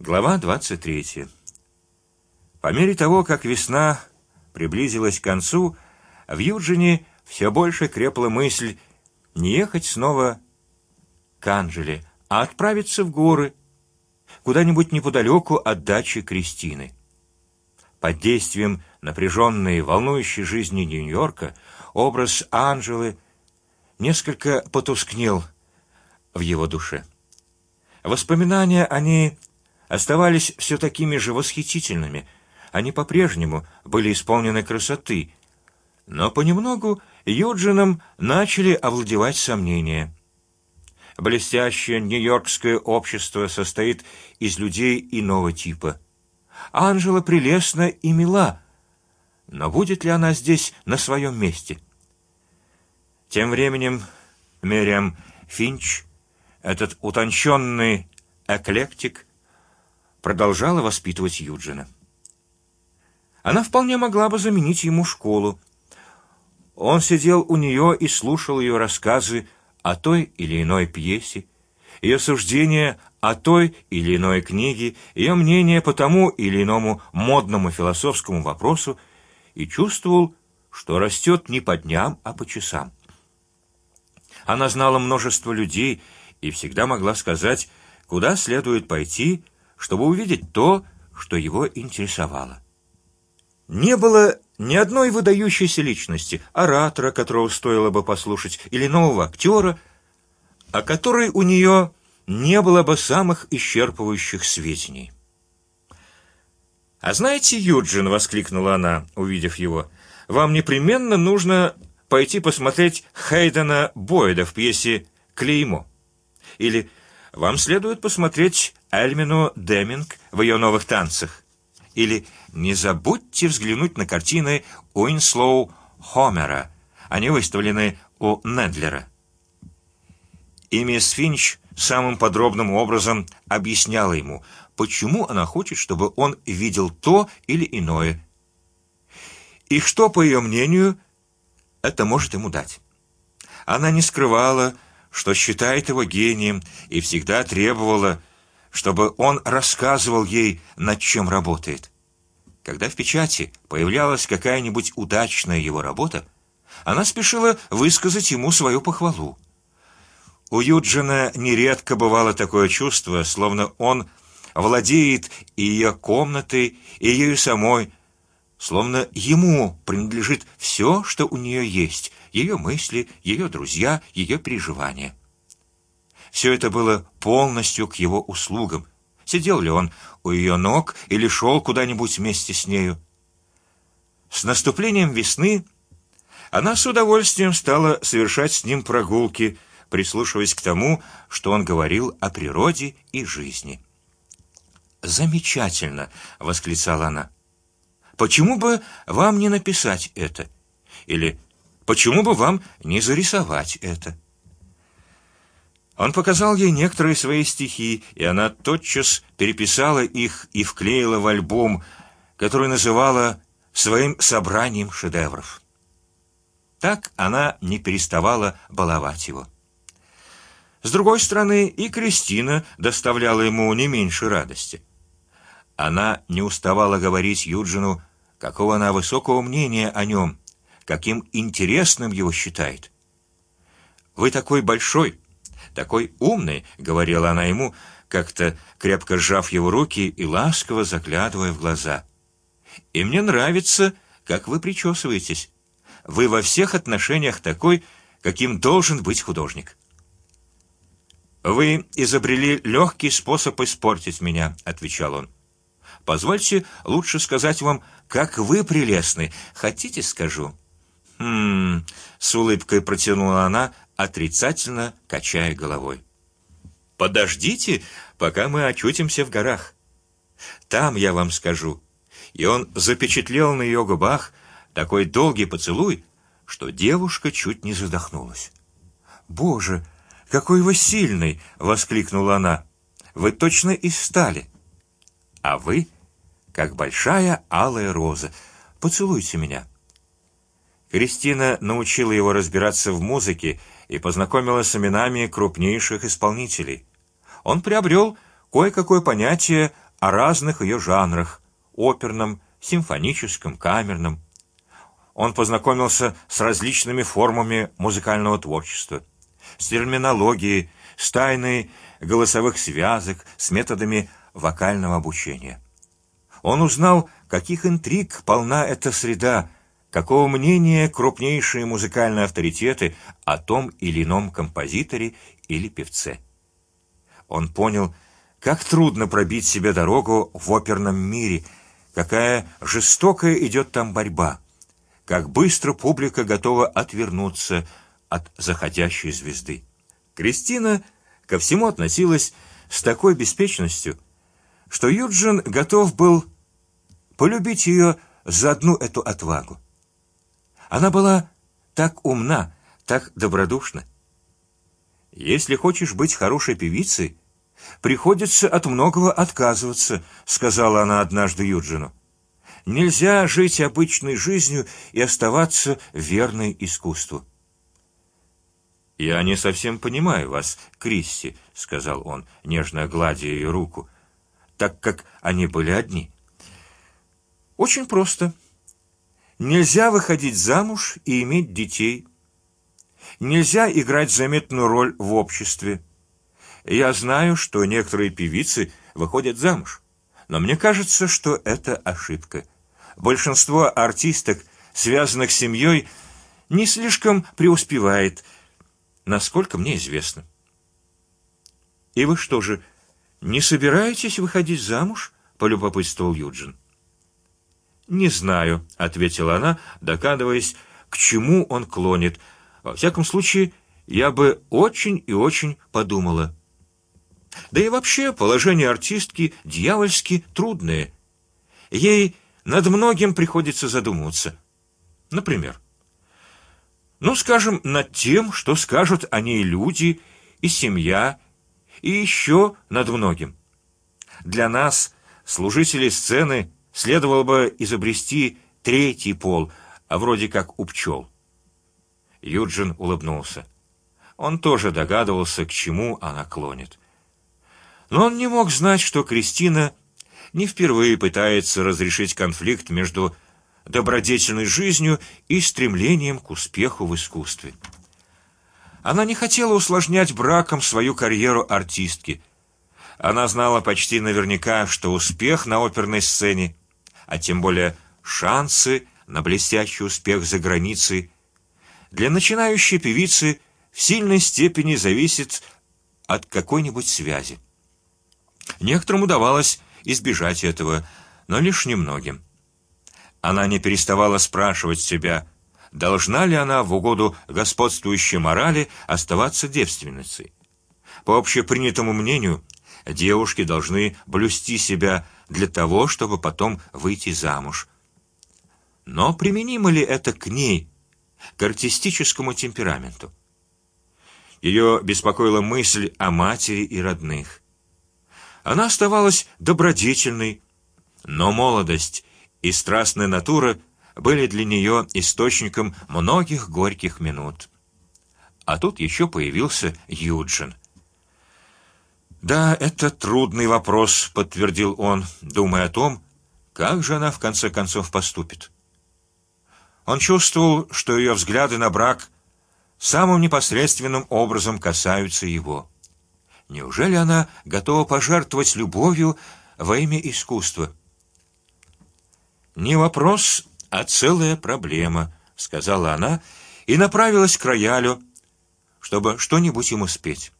Глава двадцать третья. По мере того, как весна приблизилась к концу, в Юджине все больше крепла мысль не ехать снова к Анжеле, а отправиться в горы, куда-нибудь неподалеку от дачи Кристины. Под действием напряженной, волнующей жизни Нью-Йорка образ Анжелы несколько потускнел в его душе. Воспоминания о ней оставались все такими же восхитительными. Они по-прежнему были исполнены красоты, но понемногу Юджином начали овладевать сомнения. Блестящее нью-йоркское общество состоит из людей иного типа. Анжела прелестна и мила, но будет ли она здесь на своем месте? Тем временем Мериам Финч, этот утонченный эклектик, продолжала воспитывать Юджина. Она вполне могла бы заменить ему школу. Он сидел у нее и слушал ее рассказы о той или иной пьесе, ее суждения о той или иной книге, ее мнение по тому или иному модному философскому вопросу и чувствовал, что растет не по дням, а по часам. Она знала множество людей и всегда могла сказать, куда следует пойти чтобы увидеть то, что его интересовало. Не было ни одной выдающейся личности, оратора, которого стоило бы послушать, или нового актера, о которой у нее не было бы самых исчерпывающих сведений. А знаете, Юджин, воскликнула она, увидев его, вам непременно нужно пойти посмотреть Хейдена Бойда в пьесе Клеймо, или вам следует посмотреть Эльмину Деминг в ее новых танцах, или не забудьте взглянуть на картины Уинслоу Хомера. Они выставлены у Недлера. И мисс Финч самым подробным образом объясняла ему, почему она хочет, чтобы он видел то или иное, и что, по ее мнению, это может ему дать. Она не скрывала что считает его гением и всегда требовала, чтобы он рассказывал ей, над чем работает. Когда в печати появлялась какая-нибудь удачная его работа, она спешила высказать ему свою похвалу. У Юджина нередко бывало такое чувство, словно он владеет и ее комнатой, и ею самой, словно ему принадлежит все, что у нее есть, ее мысли, ее друзья, ее переживания. Все это было полностью к его услугам. Сидел ли он у ее ног или шел куда-нибудь вместе с нею? С наступлением весны она с удовольствием стала совершать с ним прогулки, прислушиваясь к тому, что он говорил о природе и жизни. Замечательно, восклицала она. Почему бы вам не написать это? Или Почему бы вам не зарисовать это? Он показал ей некоторые свои стихи, и она тотчас переписала их и вклеила в альбом, который называла своим собранием шедевров. Так она не переставала баловать его. С другой стороны, и Кристина доставляла ему не меньше радости. Она не уставала говорить Юджину, какого она высокого мнения о нем, каким интересным его считает. Вы такой большой, такой умный, говорила она ему, как-то крепко сжав его руки и ласково заглядывая в глаза. И мне нравится, как вы причесываетесь. Вы во всех отношениях такой, каким должен быть художник. Вы изобрели легкий способ испортить меня, отвечал он. Позвольте лучше сказать вам, как вы прелестны. Хотите, скажу? Хм, с улыбкой протянула она, отрицательно качая головой. Подождите, пока мы очутимся в горах. Там я вам скажу. И он запечатлел на ее губах такой долгий поцелуй, что девушка чуть не задохнулась. Боже, какой вы сильный! воскликнула она. Вы точно из стали. А вы, как большая алая роза. Поцелуйте меня. Кристина научила его разбираться в музыке и познакомила с именами крупнейших исполнителей. Он приобрел кое-какое понятие о разных ее жанрах: оперном, симфоническом, камерном. Он познакомился с различными формами музыкального творчества, с терминологией, с тайной голосовых связок, с методами вокального обучения. Он узнал, каких интриг полна эта среда, какого мнения крупнейшие музыкальные авторитеты о том или ином композиторе или певце. Он понял, как трудно пробить себе дорогу в оперном мире, какая жестокая идет там борьба, как быстро публика готова отвернуться от заходящей звезды. Кристина ко всему относилась с такой беспечностью, что Юджин готов был полюбить ее за одну эту отвагу. Она была так умна, так добродушна. Если хочешь быть хорошей певицей, приходится от многого отказываться, сказала она однажды Юджину. Нельзя жить обычной жизнью и оставаться верной искусству. Я не совсем понимаю вас, Кристи, сказал он, нежно гладя ее руку, так как они были одни. Очень просто. Нельзя выходить замуж и иметь детей. Нельзя играть заметную роль в обществе. Я знаю, что некоторые певицы выходят замуж, но мне кажется, что это ошибка. Большинство артисток, связанных с семьей, не слишком преуспевает, насколько мне известно. И вы что же не собираетесь выходить замуж? полюбопытствовал Юджин. Не знаю, ответила она, догадываясь, к чему он клонит. Во всяком случае, я бы очень и очень подумала. Да и вообще положение артистки дьявольски трудное. Ей над многим приходится задумываться. Например, ну, скажем, над тем, что скажут о ней люди и семья, и еще над многим. Для нас, служителей сцены, следовало бы изобрести третий пол, а вроде как у пчел. Юджин улыбнулся. Он тоже догадывался, к чему она клонит. Но он не мог знать, что Кристина не впервые пытается разрешить конфликт между добродетельной жизнью и стремлением к успеху в искусстве. Она не хотела усложнять браком свою карьеру артистки. Она знала почти наверняка, что успех на оперной сцене, а тем более шансы на блестящий успех за границей, для начинающей певицы в сильной степени зависит от какой-нибудь связи. Некоторым удавалось избежать этого, но лишь немногим. Она не переставала спрашивать себя, должна ли она в угоду господствующей морали оставаться девственницей. По общепринятому мнению, девушки должны блюсти себя для того, чтобы потом выйти замуж. Но применимо ли это к ней, к артистическому темпераменту? Ее беспокоила мысль о матери и родных. Она оставалась добродетельной, но молодость и страстная натура были для нее источником многих горьких минут. А тут еще появился Юджин. Да, это трудный вопрос, подтвердил он, думая о том, как же она в конце концов поступит. Он чувствовал, что ее взгляды на брак самым непосредственным образом касаются его. Неужели она готова пожертвовать любовью во имя искусства? Не вопрос, а целая проблема, сказала она и направилась к роялю, чтобы что-нибудь ему спеть.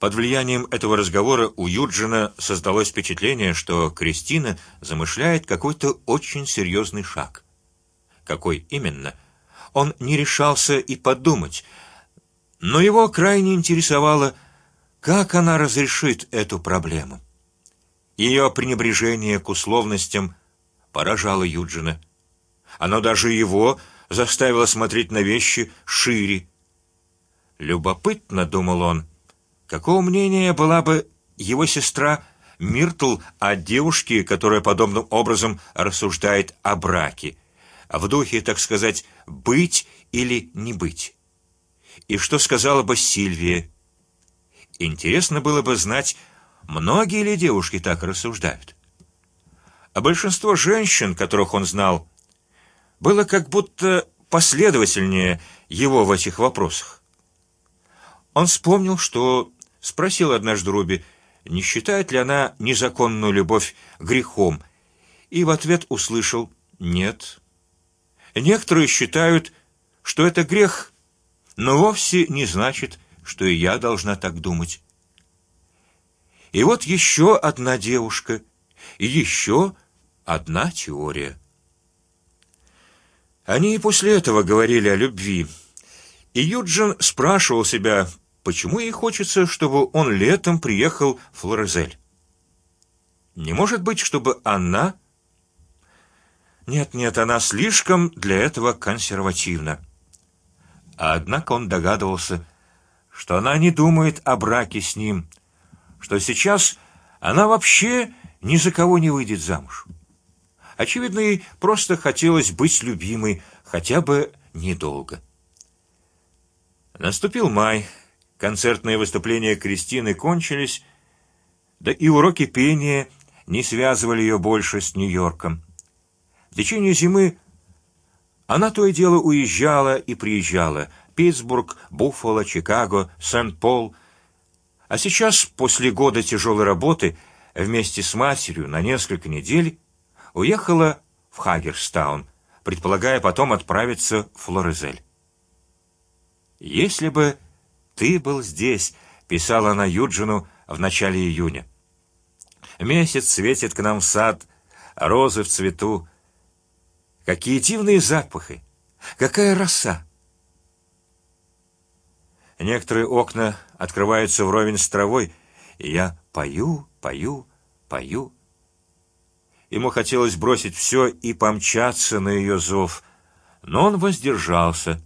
Под влиянием этого разговора у Юджина создалось впечатление, что Кристина замышляет какой-то очень серьезный шаг. Какой именно? Он не решался и подумать, но его крайне интересовало, как она разрешит эту проблему. Ее пренебрежение к условностям поражало Юджина. Оно даже его заставило смотреть на вещи шире. Любопытно, думал он, какого мнения была бы его сестра Миртл о девушке, которая подобным образом рассуждает о браке, в духе, так сказать, быть или не быть. И что сказала бы Сильвия? Интересно было бы знать, многие ли девушки так рассуждают? А большинство женщин, которых он знал, было как будто последовательнее его в этих вопросах. Он вспомнил, что спросил однажды Руби, не считает ли она незаконную любовь грехом, и в ответ услышал: нет. Некоторые считают, что это грех, но вовсе не значит, что и я должна так думать. И вот еще одна девушка, и еще одна теория. Они и после этого говорили о любви, и Юджин спрашивал себя, почему ей хочется, чтобы он летом приехал в Флорезель. Не может быть, чтобы она нет, нет, она слишком для этого консервативна. Однако он догадывался, что она не думает о браке с ним, что сейчас она вообще ни за кого не выйдет замуж. Очевидно, ей просто хотелось быть любимой, хотя бы недолго. Наступил май, концертные выступления Кристины кончились, да и уроки пения не связывали ее больше с Нью-Йорком. В течение зимы она то и дело уезжала и приезжала: Питтсбург, Буффало, Чикаго, Сент-Пол. А сейчас, после года тяжелой работы, вместе с матерью на несколько недель уехала в Хагерстаун, предполагая потом отправиться в Флорезель. Если бы ты был здесь, писала она Юджину в начале июня. Месяц светит к нам в сад, розы в цвету, Какие дивные запахи! Какая роса! Некоторые окна открываются вровень с травой, и я пою, пою, пою. Ему хотелось бросить все и помчаться на ее зов, но он воздержался,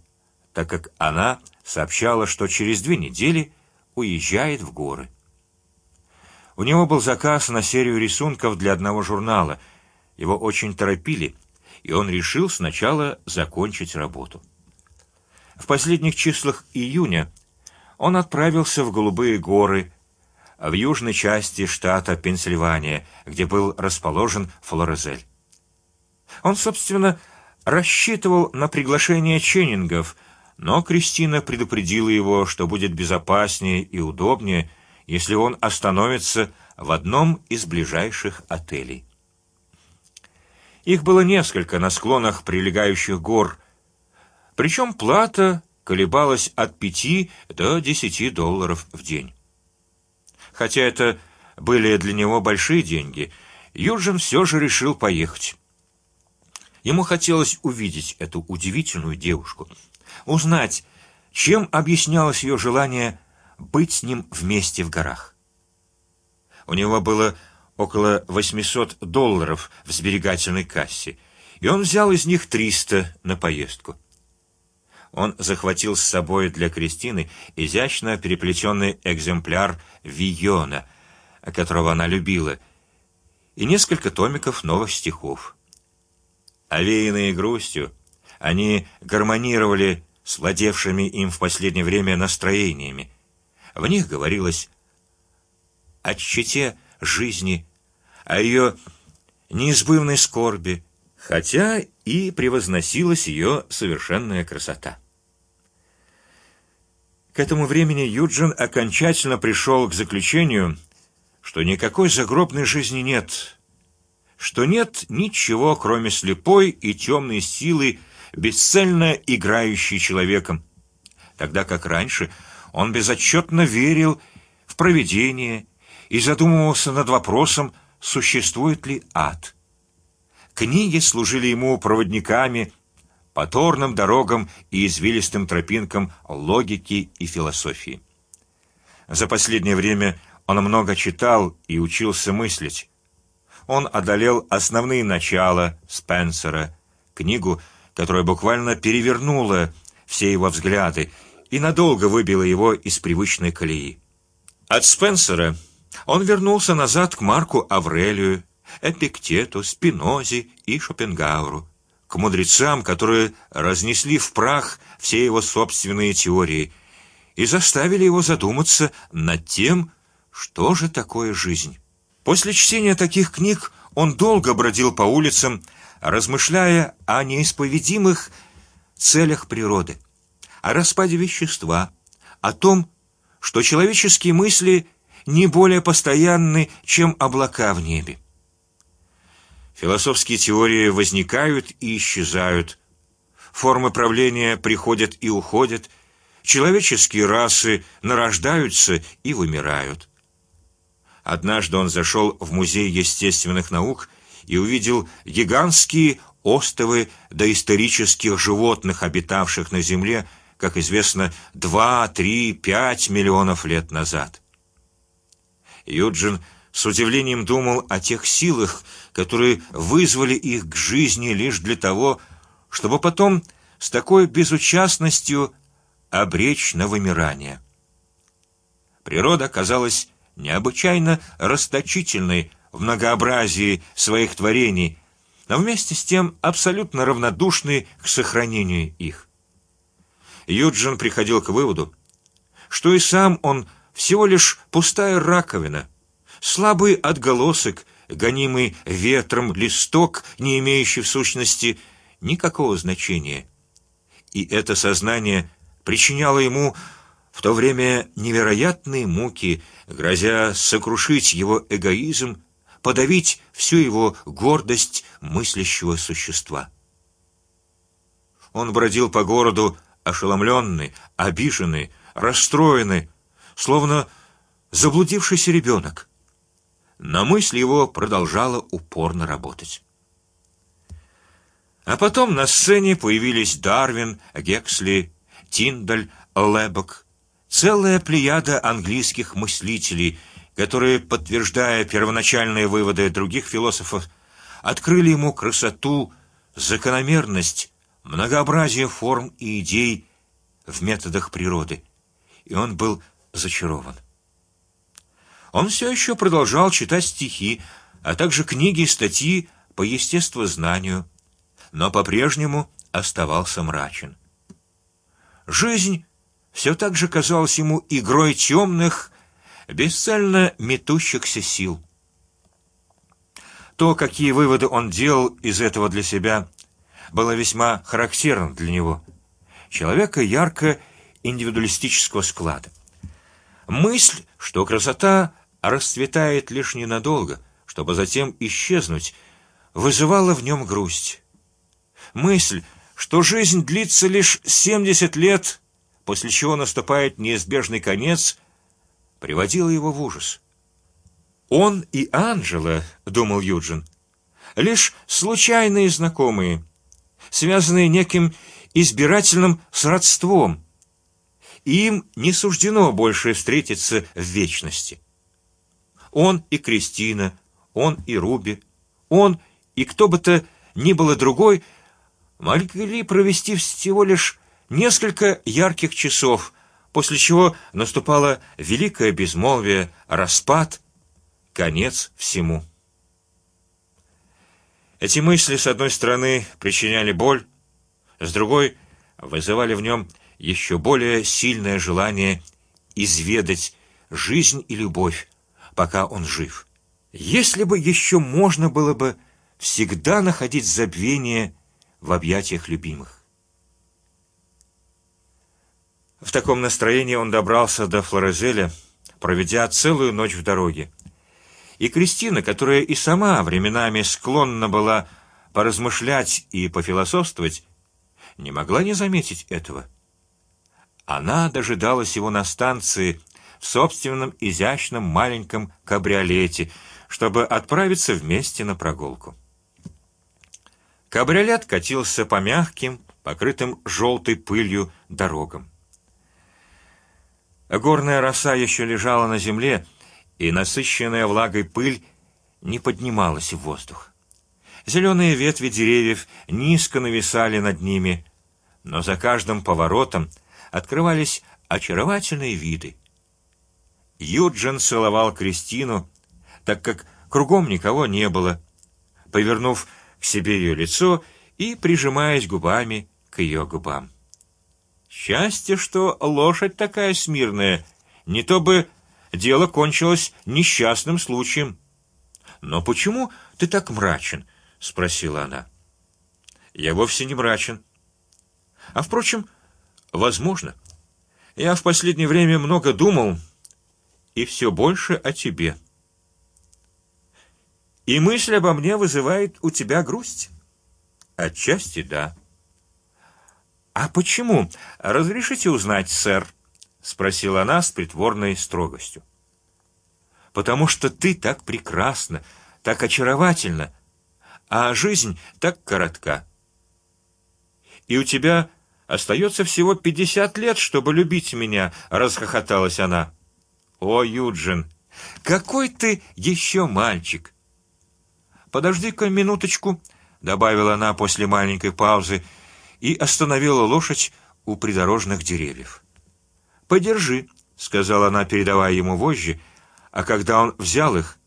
так как она сообщала, что через две недели уезжает в горы. У него был заказ на серию рисунков для одного журнала. Его очень торопили, и он решил сначала закончить работу. В последних числах июня он отправился в Голубые горы, в южной части штата Пенсильвания, где был расположен Флорезель. Он, собственно, рассчитывал на приглашение Ченнингов, но Кристина предупредила его, что будет безопаснее и удобнее, если он остановится в одном из ближайших отелей. Их было несколько на склонах прилегающих гор, причем плата колебалась от пяти до десяти долларов в день. Хотя это были для него большие деньги, Юджин все же решил поехать. Ему хотелось увидеть эту удивительную девушку, узнать, чем объяснялось ее желание быть с ним вместе в горах. У него было около 800 долларов в сберегательной кассе, и он взял из них 300 на поездку. Он захватил с собой для Кристины изящно переплетенный экземпляр Виона, которого она любила, и несколько томиков новых стихов. Овеянные грустью, они гармонировали с владевшими им в последнее время настроениями. В них говорилось о чете жизни, о ее неизбывной скорби, хотя и превозносилась ее совершенная красота. К этому времени Юджин окончательно пришел к заключению, что никакой загробной жизни нет, что нет ничего, кроме слепой и темной силы, бесцельно играющей человеком, тогда как раньше он безотчетно верил в провидение и задумывался над вопросом, существует ли ад. Книги служили ему проводниками по торным дорогам и извилистым тропинкам логики и философии. За последнее время он много читал и учился мыслить. Он одолел основные начала Спенсера, книгу, которая буквально перевернула все его взгляды и надолго выбила его из привычной колеи. От Спенсера он вернулся назад к Марку Аврелию, Эпиктету, Спинозе и Шопенгауэру, к мудрецам, которые разнесли в прах все его собственные теории и заставили его задуматься над тем, что же такое жизнь? После чтения таких книг он долго бродил по улицам, размышляя о неисповедимых целях природы, о распаде вещества, о том, что человеческие мысли не более постоянны, чем облака в небе. Философские теории возникают и исчезают, формы правления приходят и уходят, человеческие расы нарождаются и вымирают. Однажды он зашел в музей естественных наук и увидел гигантские остовы доисторических животных, обитавших на Земле, как известно, два, три, пять миллионов лет назад. Юджин с удивлением думал о тех силах, которые вызвали их к жизни лишь для того, чтобы потом с такой безучастностью обречь на вымирание. Природа казалась необычайно расточительной в многообразии своих творений, но вместе с тем абсолютно равнодушной к сохранению их. Юджин приходил к выводу, что и сам он всего лишь пустая раковина, слабый отголосок, гонимый ветром листок, не имеющий в сущности никакого значения. И это сознание причиняло ему в то время невероятные муки, грозя сокрушить его эгоизм, подавить всю его гордость мыслящего существа. Он бродил по городу ошеломленный, обиженный, расстроенный, словно заблудившийся ребенок. Но мысль его продолжала упорно работать. А потом на сцене появились Дарвин, Гексли, Тиндаль, Лебок, целая плеяда английских мыслителей, которые, подтверждая первоначальные выводы других философов, открыли ему красоту, закономерность, многообразие форм и идей в методах природы, и он был зачарован. Он все еще продолжал читать стихи, а также книги и статьи по естествознанию, но по-прежнему оставался мрачен. Жизнь все так же казалась ему игрой темных, бесцельно метущихся сил. То, какие выводы он делал из этого для себя, было весьма характерно для него, человека ярко индивидуалистического склада. Мысль, что красота расцветает лишь ненадолго, чтобы затем исчезнуть, вызывала в нем грусть. Мысль, что жизнь длится лишь семьдесят лет, после чего наступает неизбежный конец, приводила его в ужас. Он и Анжела, думал Юджин, лишь случайные знакомые, связанные неким избирательным сродством. Им не суждено больше встретиться в вечности. Он и Кристина, он и Руби, он и кто бы то ни было другой могли провести всего лишь несколько ярких часов, после чего наступало великое безмолвие, распад, конец всему. Эти мысли с одной стороны причиняли боль, с другой вызывали в нем еще более сильное желание изведать жизнь и любовь, пока он жив. Если бы еще можно было бы всегда находить забвение в объятиях любимых. В таком настроении он добрался до Флорезеля, проведя целую ночь в дороге. И Кристина, которая и сама временами склонна была поразмышлять и пофилософствовать, не могла не заметить этого. Она дожидалась его на станции в собственном изящном маленьком кабриолете, чтобы отправиться вместе на прогулку. Кабриолет катился по мягким, покрытым желтой пылью дорогам. Горная роса еще лежала на земле, и насыщенная влагой пыль не поднималась в воздух. Зеленые ветви деревьев низко нависали над ними, но за каждым поворотом открывались очаровательные виды. Юджин целовал Кристину, так как кругом никого не было, повернув к себе ее лицо и прижимаясь губами к ее губам. Счастье, что лошадь такая смирная, не то бы дело кончилось несчастным случаем. Но почему ты так мрачен? спросила она. Я вовсе не мрачен. А впрочем, возможно. Я в последнее время много думал и все больше о тебе. И мысль обо мне вызывает у тебя грусть. Отчасти да. А почему? Разрешите узнать, сэр? спросила она с притворной строгостью. Потому что ты так прекрасна, так очаровательна, а жизнь так коротка. И у тебя остается всего пятьдесят лет, чтобы любить меня, расхохоталась она. О, Юджин, какой ты еще мальчик! Подожди-ка минуточку, добавила она после маленькой паузы и остановила лошадь у придорожных деревьев. Подержи, сказала она, передавая ему вожжи, а когда он взял их,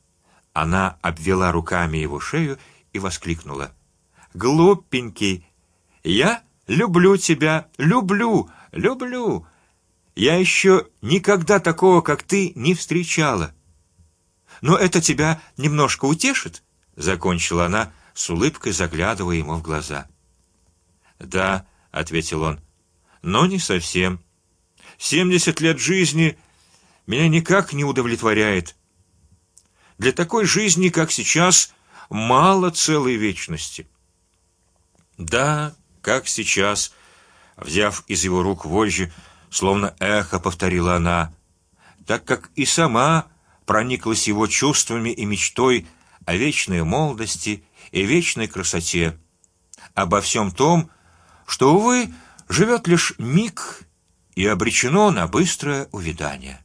она обвела руками его шею и воскликнула: "Глупенький, я люблю тебя, люблю, люблю. Я еще никогда такого, как ты, не встречала. Но это тебя немножко утешит?" закончила она с улыбкой, заглядывая ему в глаза. Да, ответил он, но не совсем. Семьдесят лет жизни меня никак не удовлетворяет. Для такой жизни, как сейчас, мало целой вечности. Да, как сейчас, взяв из его рук вожжи, словно эхо повторила она, так как и сама прониклась его чувствами и мечтой о вечной молодости и вечной красоте, обо всем том, что увы живет лишь миг и обречено на быстрое увядание.